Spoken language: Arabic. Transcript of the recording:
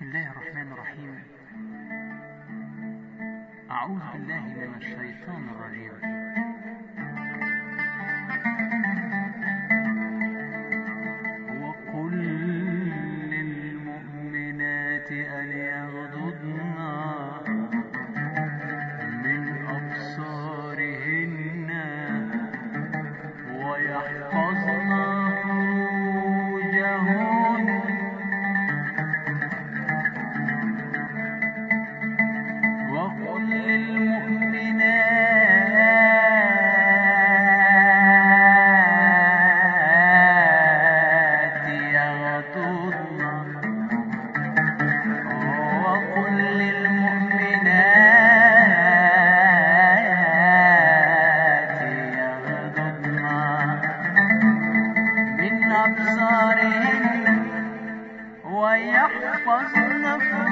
بسم الله الرحمن الرحيم. أعوذ بالله من الشيطان الرجيم. أبصارهن ويحفظن فروجهن